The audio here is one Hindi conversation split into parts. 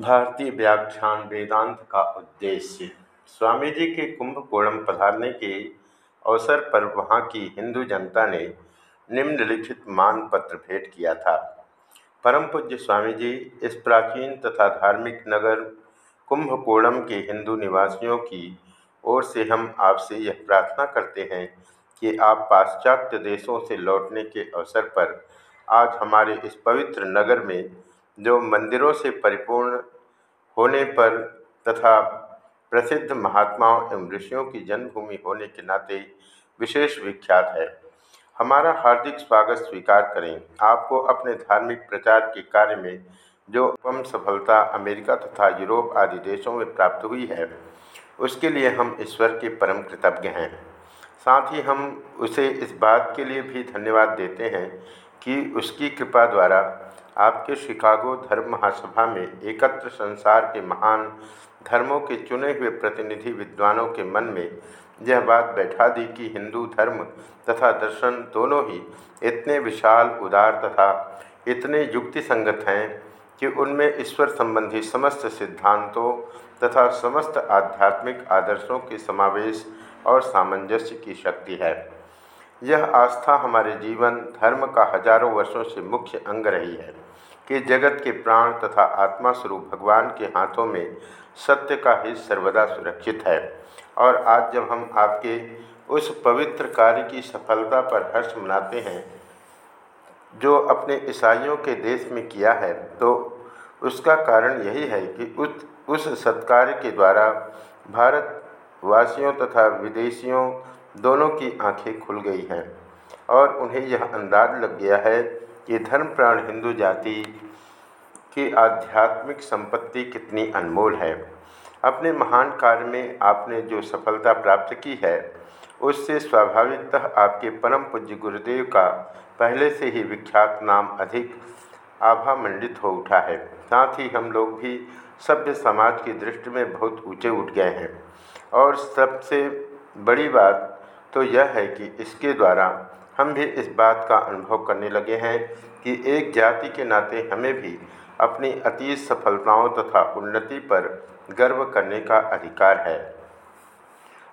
भारतीय व्याख्यान वेदांत का उद्देश्य स्वामी जी के कुंभकोणम पधारने के अवसर पर वहाँ की हिंदू जनता ने निम्नलिखित मान पत्र भेंट किया था। परम पूज्य स्वामी जी इस प्राचीन तथा धार्मिक नगर कुंभकोणम के हिंदू निवासियों की ओर से हम आपसे यह प्रार्थना करते हैं कि आप पाश्चात्य देशों से लौटने के अवसर पर आज हमारे इस पवित्र नगर में जो मंदिरों से परिपूर्ण होने पर तथा प्रसिद्ध महात्माओं एवं ऋषियों की जन्मभूमि होने के नाते विशेष विख्यात है। हमारा हार्दिक स्वागत स्वीकार करें। आपको अपने धार्मिक प्रचार के कार्य में जो कम सफलता अमेरिका तथा यूरोप आदि देशों में प्राप्त हुई है, उसके लिए हम ईश्वर के परम कृतज्ञ हैं। साथ ही हम उसे इस बात के लिए भी धन्यवाद देते हैं कि उसकी कृपा द्वारा आपके शिकागो धर्म महासभा में एकत्र संसार के महान धर्मों के चुने हुए प्रतिनिधि विद्वानों के मन में यह बात बैठा दी कि हिंदू धर्म तथा दर्शन दोनों ही इतने विशाल, उदार तथा इतने युक्ति संगत हैं कि उनमें ईश्वर संबंधी समस्त सिद्धांतों तथा समस्त आध्यात्मिक आदर्शों के समावेश और सामंजस्य की शक्ति है। यह आस्था हमारे जीवन, धर्म का हज़ारों वर्षों से मुख्य अंग रही है कि जगत के प्राण तथा आत्मा स्वरूप भगवान के हाथों में सत्य का ही सर्वदा सुरक्षित है। और आज जब हम आपके उस पवित्र कार्य की सफलता पर हर्ष मनाते हैं, जो अपने ईसाइयों के देश में किया है तो उसका कारण यही है कि उस उस सत्कार्य के द्वारा भारतवासियों तथा विदेशियों दोनों की आँखें खुल गई हैं और उन्हें यह अंदाज लग गया है कि धर्म प्राण हिंदू जाति की आध्यात्मिक संपत्ति कितनी अनमोल है। अपने महान कार्य में आपने जो सफलता प्राप्त की है, उससे स्वाभाविकतः आपके परम पूज्य गुरुदेव का पहले से ही विख्यात नाम अधिक आभामंडित हो उठा है। साथ ही हम लोग भी सभ्य समाज की दृष्टि में बहुत ऊँचे उठ गए हैं। और सबसे बड़ी बात तो यह है कि इसके द्वारा हम भी इस बात का अनुभव करने लगे हैं कि एक जाति के नाते हमें भी अपनी अतीत सफलताओं तथा उन्नति पर गर्व करने का अधिकार है।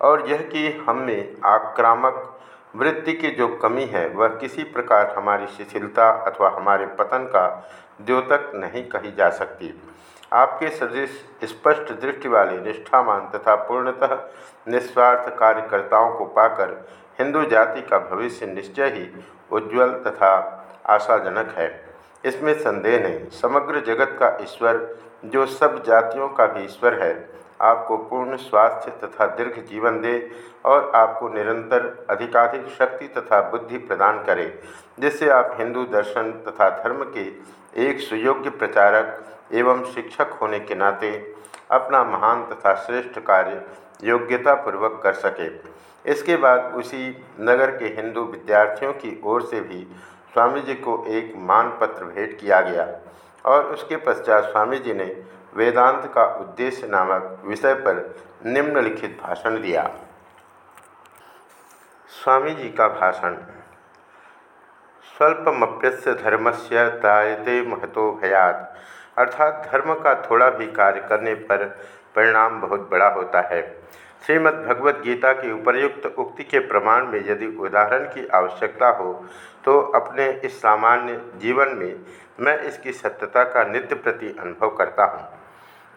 और यह कि हम में आक्रामक वृत्ति की जो कमी है, वह किसी प्रकार हमारी शिथिलता अथवा हमारे पतन का द्योतक नहीं कही जा सकती। आपके सदृश स्पष्ट दृष्टि वाले, निष्ठावान तथा पूर्णतः निस्वार्थ कार्यकर्ताओं को पाकर हिंदू जाति का भविष्य निश्चय ही उज्ज्वल तथा आशाजनक है। इसमें संदेह नहीं, समग्र जगत का ईश्वर, जो सब जातियों का भी ईश्वर है, आपको पूर्ण स्वास्थ्य तथा दीर्घ जीवन दे और आपको निरंतर अधिकाधिक शक्ति तथा बुद्धि प्रदान करे, जिससे आप हिंदू दर्शन तथा धर्म के एक सुयोग्य प्रचारक एवं शिक्षक होने के नाते अपना महान तथा श्रेष्ठ कार्य योग्यतापूर्वक कर सके। इसके बाद उसी नगर के हिंदू विद्यार्थियों की ओर से भी स्वामी जी को एक मान पत्र भेंट किया गया और उसके पश्चात स्वामी जी ने वेदांत का उद्देश्य नामक विषय पर निम्नलिखित भाषण दिया। स्वामी जी का भाषण, स्वल्पमप्यस्य धर्मस्य तायते महतो भयात। अर्थात धर्म का थोड़ा भी कार्य करने पर परिणाम बहुत बड़ा होता है। श्रीमद् भगवद गीता की उपर्युक्त उक्ति के प्रमाण में यदि उदाहरण की आवश्यकता हो तो अपने इस सामान्य जीवन में मैं इसकी सत्यता का नित्य प्रति अनुभव करता हूँ।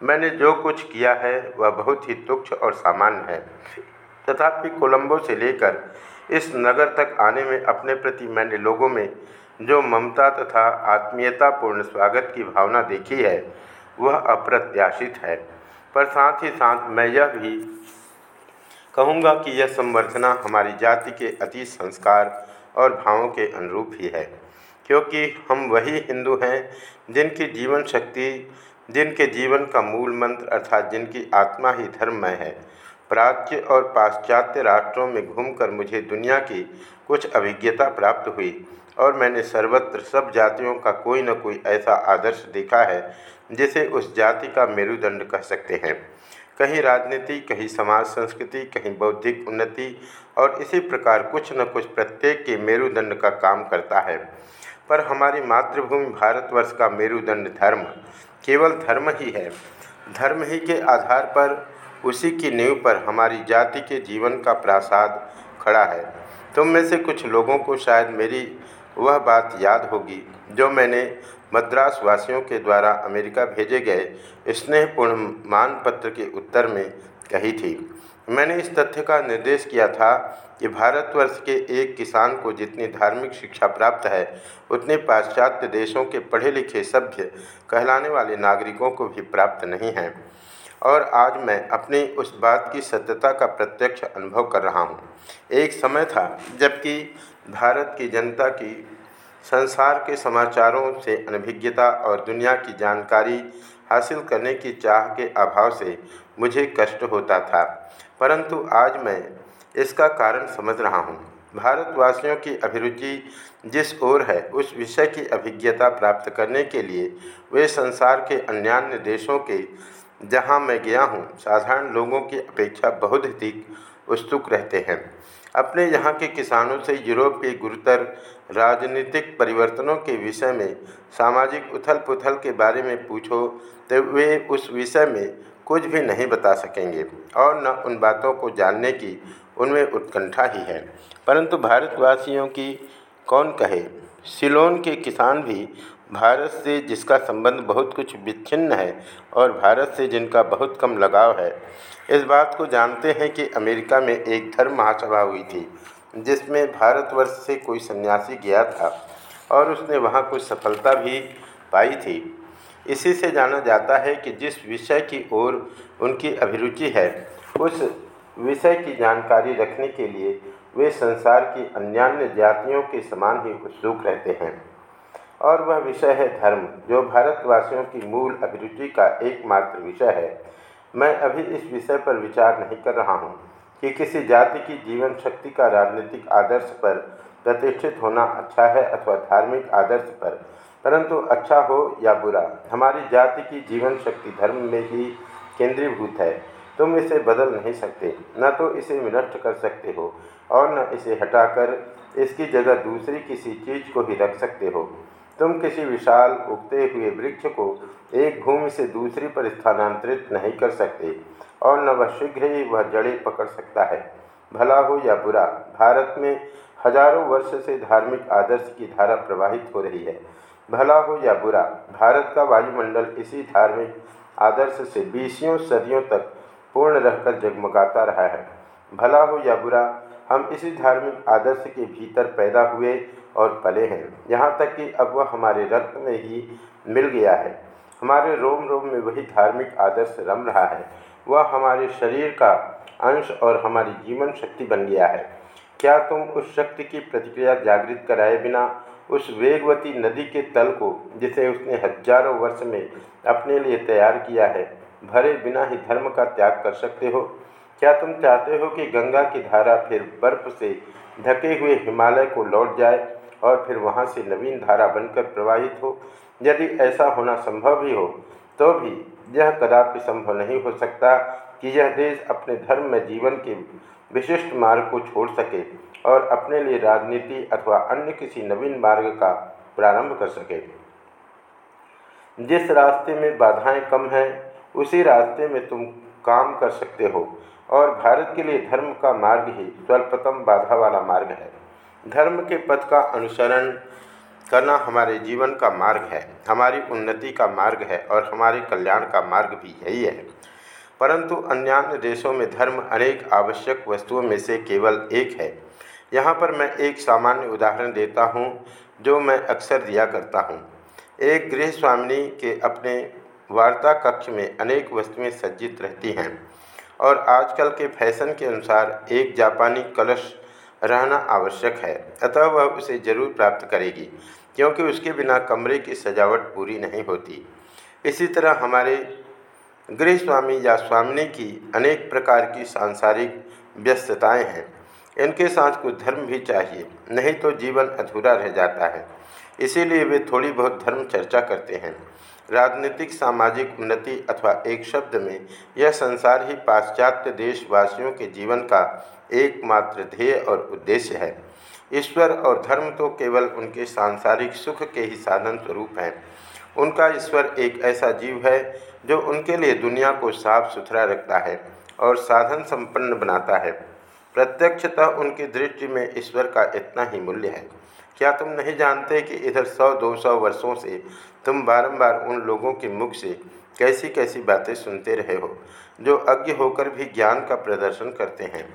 मैंने जो कुछ किया है, वह बहुत ही तुच्छ और सामान्य है। तथापि कोलंबो से लेकर इस नगर तक आने में अपने प्रति मैंने लोगों में जो ममता तथा आत्मीयतापूर्ण स्वागत की भावना देखी है, वह अप्रत्याशित है। पर साथ ही साथ मैं यह भी कहूँगा कि यह संवर्धना हमारी जाति के अति संस्कार और भावों के अनुरूप ही है, क्योंकि हम वही हिंदू हैं, जिनकी जीवन शक्ति, जिनके जीवन का मूल मंत्र अर्थात जिनकी आत्मा ही धर्ममय है। प्राच्य और पाश्चात्य राष्ट्रों में घूमकर मुझे दुनिया की कुछ अभिज्ञता प्राप्त हुई। और मैंने सर्वत्र सब जातियों का कोई न कोई ऐसा आदर्श देखा है, जिसे उस जाति का मेरुदंड कह सकते हैं। कहीं राजनीति, कहीं समाज संस्कृति, कहीं बौद्धिक उन्नति और इसी प्रकार कुछ न कुछ प्रत्येक के मेरुदंड का काम करता है। पर हमारी मातृभूमि भारतवर्ष का मेरुदंड धर्म, केवल धर्म ही है। धर्म ही के आधार पर उसी की नींव पर हमारी जाति के जीवन का प्रासाद खड़ा है। तुम में से कुछ लोगों को शायद मेरी वह बात याद होगी। जो मैंने मद्रास वासियों के द्वारा अमेरिका भेजे गए स्नेहपूर्ण मानपत्र के उत्तर में कही थी। मैंने इस तथ्य का निर्देश किया था कि भारतवर्ष के एक किसान को जितनी धार्मिक शिक्षा प्राप्त है, उतने पाश्चात्य देशों के पढ़े लिखे सभ्य कहलाने वाले नागरिकों को भी प्राप्त नहीं है। और आज मैं अपनी उस बात की सत्यता का प्रत्यक्ष अनुभव कर रहा हूँ। एक समय था जबकि भारत की जनता की संसार के समाचारों से अनभिज्ञता और दुनिया की जानकारी हासिल करने की चाह के अभाव से मुझे कष्ट होता था। परंतु आज मैं इसका कारण समझ रहा हूँ। भारतवासियों की अभिरुचि जिस ओर है, उस विषय की अभिज्ञता प्राप्त करने के लिए वे संसार के अन्यान्य देशों के जहाँ मैं गया हूँ, साधारण लोगों की अपेक्षा बहुत अधिक उत्सुक रहते हैं। अपने यहाँ के किसानों से यूरोप के गुरुतर राजनीतिक परिवर्तनों के विषय में सामाजिक उथल पुथल के बारे में पूछो तो वे उस विषय में कुछ भी नहीं बता सकेंगे और न उन बातों को जानने की उनमें उत्कंठा ही है। परंतु भारतवासियों की कौन कहे? सिलोन के किसान भी भारत से जिसका संबंध बहुत कुछ विच्छिन्न है और भारत से जिनका बहुत कम लगाव है, इस बात को जानते हैं कि अमेरिका में एक धर्म महासभा हुई थी, जिसमें भारतवर्ष से कोई सन्यासी गया था और उसने वहाँ कुछ सफलता भी पाई थी। इसी से जाना जाता है कि जिस विषय की ओर उनकी अभिरुचि है, उस विषय की जानकारी रखने के लिए वे संसार की अन्यान्य जातियों के समान ही उत्सुक रहते हैं। और वह विषय है धर्म, जो भारतवासियों की मूल अभिरुचि का एकमात्र विषय है। मैं अभी इस विषय पर विचार नहीं कर रहा हूँ कि किसी जाति की जीवन शक्ति का राजनीतिक आदर्श पर प्रतिष्ठित होना अच्छा है अथवा धार्मिक आदर्श पर, परंतु अच्छा हो या बुरा, हमारी जाति की जीवन शक्ति धर्म में ही केंद्रीभूत है। तुम इसे बदल नहीं सकते, न तो इसे विनष्ट कर सकते हो, और न इसे हटाकर इसकी जगह दूसरी किसी चीज़ को ही रख सकते हो। तुम किसी विशाल उगते हुए वृक्ष को एक भूमि से दूसरी पर स्थानांतरित नहीं कर सकते, और न वह शीघ्र ही वह जड़ें पकड़ सकता है। भला हो या बुरा, भारत में हज़ारों वर्ष से धार्मिक आदर्श की धारा प्रवाहित हो रही है। भला हो या बुरा, भारत का वायुमंडल इसी धार्मिक आदर्श से बीसियों सदियों तक पूर्ण रहकर जगमगाता रहा है। भला हो या बुरा, हम इसी धार्मिक आदर्श के भीतर पैदा हुए और पले हैं। यहाँ तक कि अब वह हमारे रक्त में ही मिल गया है। हमारे रोम रोम में वही धार्मिक आदर्श रम रहा है। वह हमारे शरीर का अंश और हमारी जीवन शक्ति बन गया है। क्या तुम उस शक्ति की प्रतिक्रिया जागृत कराए बिना उस वेगवती नदी के तल को, जिसे उसने हज़ारों वर्ष में अपने लिए तैयार किया है, भरे बिना ही धर्म का त्याग कर सकते हो? क्या तुम चाहते हो कि गंगा की धारा फिर बर्फ़ से ढके हुए हिमालय को लौट जाए? और फिर वहाँ से नवीन धारा बनकर प्रवाहित हो। यदि ऐसा होना संभव भी हो तो भी यह कदापि संभव नहीं हो सकता कि यह देश अपने धर्म में जीवन के विशिष्ट मार्ग को छोड़ सके और अपने लिए राजनीति अथवा अन्य किसी नवीन मार्ग का प्रारंभ कर सके। जिस रास्ते में बाधाएँ कम हैं, उसी रास्ते में तुम काम कर सकते हो और भारत के लिए धर्म का मार्ग ही स्वल्पतम बाधा वाला मार्ग है। धर्म के पथ का अनुसरण करना हमारे जीवन का मार्ग है, हमारी उन्नति का मार्ग है और हमारे कल्याण का मार्ग भी यही है। परंतु अन्य देशों में धर्म अनेक आवश्यक वस्तुओं में से केवल एक है। यहाँ पर मैं एक सामान्य उदाहरण देता हूँ, जो मैं अक्सर दिया करता हूँ। एक गृह स्वामिनी के अपने वार्ता कक्ष में अनेक वस्तुएँ सज्जित रहती हैं और आजकल के फ़ैशन के अनुसार एक जापानी कलश रहना आवश्यक है। अतः वह उसे ज़रूर प्राप्त करेगी, क्योंकि उसके बिना कमरे की सजावट पूरी नहीं होती। इसी तरह हमारे गृह स्वामी या स्वामिनी की अनेक प्रकार की सांसारिक व्यस्तताएँ हैं। इनके साथ कुछ धर्म भी चाहिए, नहीं तो जीवन अधूरा रह जाता है। इसीलिए वे थोड़ी बहुत धर्म चर्चा करते हैं। राजनीतिक, सामाजिक उन्नति अथवा एक शब्द में यह संसार ही पाश्चात्य देशवासियों के जीवन का एकमात्र ध्येय और उद्देश्य है। ईश्वर और धर्म तो केवल उनके सांसारिक सुख के ही साधन स्वरूप हैं। उनका ईश्वर एक ऐसा जीव है जो उनके लिए दुनिया को साफ़ सुथरा रखता है और साधन संपन्न बनाता है। प्रत्यक्षतः उनकी दृष्टि में ईश्वर का इतना ही मूल्य है। क्या तुम नहीं जानते कि इधर सौ, दो सौ वर्षों से तुम बारंबार उन लोगों के मुख से कैसी कैसी बातें सुनते रहे हो, जो अज्ञ होकर भी ज्ञान का प्रदर्शन करते हैं?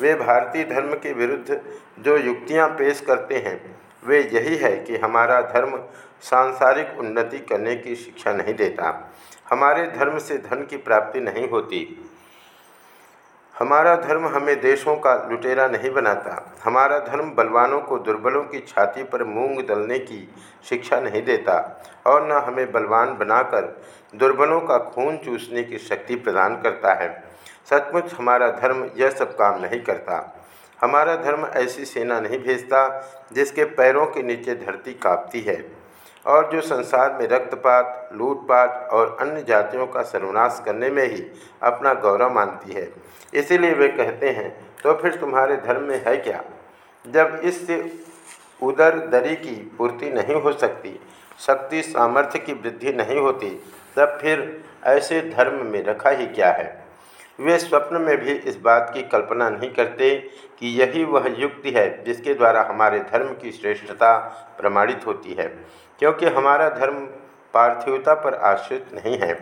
वे भारतीय धर्म के विरुद्ध जो युक्तियाँ पेश करते हैं, वे यही है कि हमारा धर्म सांसारिक उन्नति करने की शिक्षा नहीं देता। हमारे धर्म से धन की प्राप्ति नहीं होती। हमारा धर्म हमें देशों का लुटेरा नहीं बनाता। हमारा धर्म बलवानों को दुर्बलों की छाती पर मूंग दलने की शिक्षा नहीं देता और न हमें बलवान बनाकर दुर्बलों का खून चूसने की शक्ति प्रदान करता है। सचमुच हमारा धर्म यह सब काम नहीं करता। हमारा धर्म ऐसी सेना नहीं भेजता जिसके पैरों के नीचे धरती काँपती है। और जो संसार में रक्तपात, लूटपाट और अन्य जातियों का सर्वनाश करने में ही अपना गौरव मानती है। इसीलिए वे कहते हैं तो फिर तुम्हारे धर्म में है क्या? जब इससे उदर दरी की पूर्ति नहीं हो सकती, शक्ति सामर्थ्य की वृद्धि नहीं होती, तब फिर ऐसे धर्म में रखा ही क्या है? वे स्वप्न में भी इस बात की कल्पना नहीं करते कि यही वह युक्ति है जिसके द्वारा हमारे धर्म की श्रेष्ठता प्रमाणित होती है, क्योंकि हमारा धर्म पार्थिवता पर आश्रित नहीं है।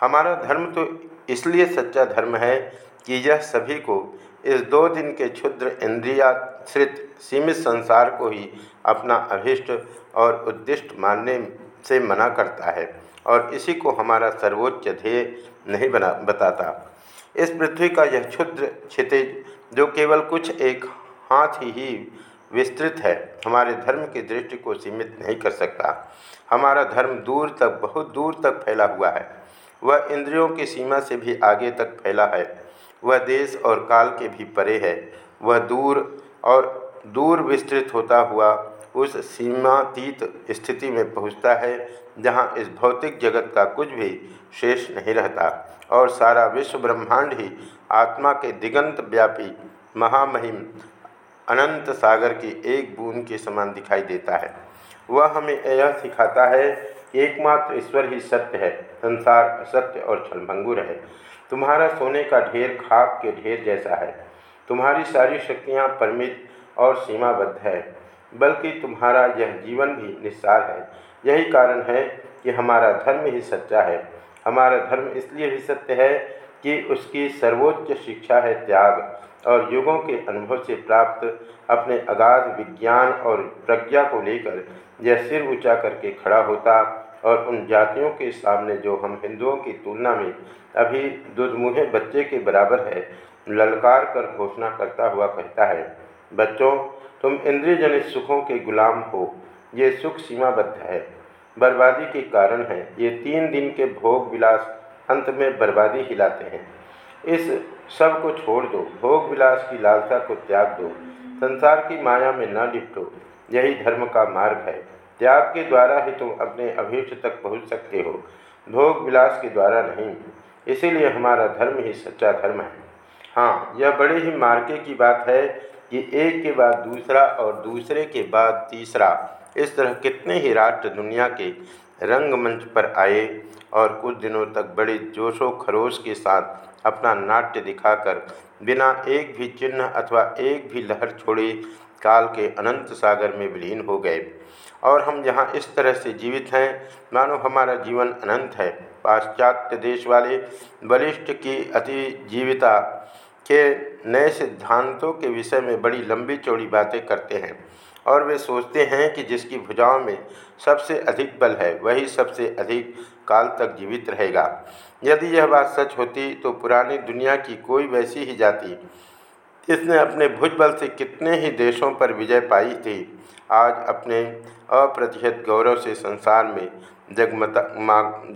हमारा धर्म तो इसलिए सच्चा धर्म है कि यह सभी को इस दो दिन के क्षुद्र इंद्रियाश्रित सीमित संसार को ही अपना अभिष्ट और उद्दिष्ट मानने से मना करता है और इसी को हमारा सर्वोच्च ध्येय नहीं बना, बताता। इस पृथ्वी का यह क्षुद्र क्षितिज, जो केवल कुछ एक हाथ ही ही विस्तृत है, हमारे धर्म की दृष्टि को सीमित नहीं कर सकता। हमारा धर्म दूर तक, बहुत दूर तक फैला हुआ है। वह इंद्रियों की सीमा से भी आगे तक फैला है। वह देश और काल के भी परे है। वह दूर और दूर विस्तृत होता हुआ उस सीमातीत स्थिति में पहुँचता है, जहाँ इस भौतिक जगत का कुछ भी शेष नहीं रहता। और सारा विश्व ब्रह्मांड ही आत्मा के दिगंत व्यापी महामहिम अनंत सागर की एक बूंद के समान दिखाई देता है। वह हमें यह सिखाता है कि एकमात्र ईश्वर ही सत्य है, संसार असत्य और छलभंगुर है। तुम्हारा सोने का ढेर खाक के ढेर जैसा है। तुम्हारी सारी शक्तियाँ परिमित और सीमाबद्ध है, बल्कि तुम्हारा यह जीवन भी निस्सार है। यही कारण है कि हमारा धर्म ही सच्चा है। हमारा धर्म इसलिए भी सत्य है कि उसकी सर्वोच्च शिक्षा है त्याग और युगों के अनुभव से प्राप्त अपने अगाध विज्ञान और प्रज्ञा को लेकर यह सिर ऊँचा करके खड़ा होता और उन जातियों के सामने जो हम हिंदुओं की तुलना में अभी दुधमुहे बच्चे के बराबर है, ललकार कर घोषणा करता हुआ कहता है, बच्चों, तुम इंद्रियजनित सुखों के गुलाम हो, ये सुख सीमाबद्ध है। बर्बादी के कारण है। ये तीन दिन के भोग विलास अंत में बर्बादी हिलाते हैं। इस सबको छोड़ दो। भोग विलास की लालसा को त्याग दो। संसार की माया में न लिपटो। यही धर्म का मार्ग है। त्याग के द्वारा ही तुम अपने अभीष्ट तक पहुँच सकते हो। भोग विलास के द्वारा नहीं। इसीलिए हमारा धर्म ही सच्चा धर्म है। हाँ यह बड़े ही मार्के की बात है कि एक के बाद दूसरा और दूसरे के बाद तीसरा। इस तरह कितने ही राष्ट्र दुनिया के रंगमंच पर आए और कुछ दिनों तक बड़े जोशो खरोश के साथ अपना नाट्य दिखाकर बिना एक भी चिन्ह अथवा एक भी लहर छोड़े काल के अनंत सागर में विलीन हो गए। और हम यहाँ इस तरह से जीवित हैं, मानो हमारा जीवन अनंत है। पाश्चात्य देश वाले बलिष्ठ की अति जीविता के नए सिद्धांतों के विषय में बड़ी लंबी चौड़ी बातें करते हैं। और वे सोचते हैं कि जिसकी भुजाओं में सबसे अधिक बल है, वही सबसे अधिक काल तक जीवित रहेगा। यदि यह बात सच होती तो पुरानी दुनिया की कोई वैसी ही जाति, इसने अपने भुजबल से कितने ही देशों पर विजय पाई थी, आज अपने अप्रतिहत गौरव से संसार में जगमता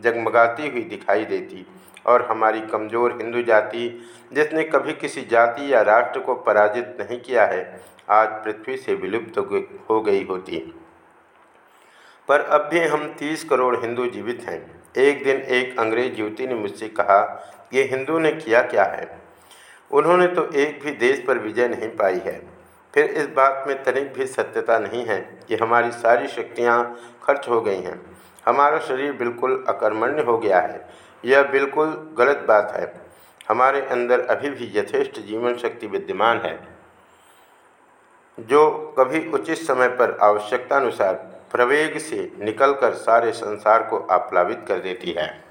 जगमगाती हुई दिखाई देती और हमारी कमज़ोर हिंदू जाति, जिसने कभी किसी जाति या राष्ट्र को पराजित नहीं किया है आज पृथ्वी से विलुप्त हो गई होती पर अब भी हम तीस करोड़ हिंदू जीवित हैं। एक दिन एक अंग्रेज़ युवती ने मुझसे कहा, ये हिंदू ने किया क्या है? उन्होंने तो एक भी देश पर विजय नहीं पाई है। फिर इस बात में तनिक भी सत्यता नहीं है कि हमारी सारी शक्तियाँ खर्च हो गई हैं। हमारा शरीर बिल्कुल अकर्मण्य हो गया है। यह बिल्कुल गलत बात है। हमारे अंदर अभी भी यथेष्ट जीवन शक्ति विद्यमान है। जो कभी उचित समय पर आवश्यकतानुसार प्रवेग से निकलकर सारे संसार को आप्लावित कर देती है।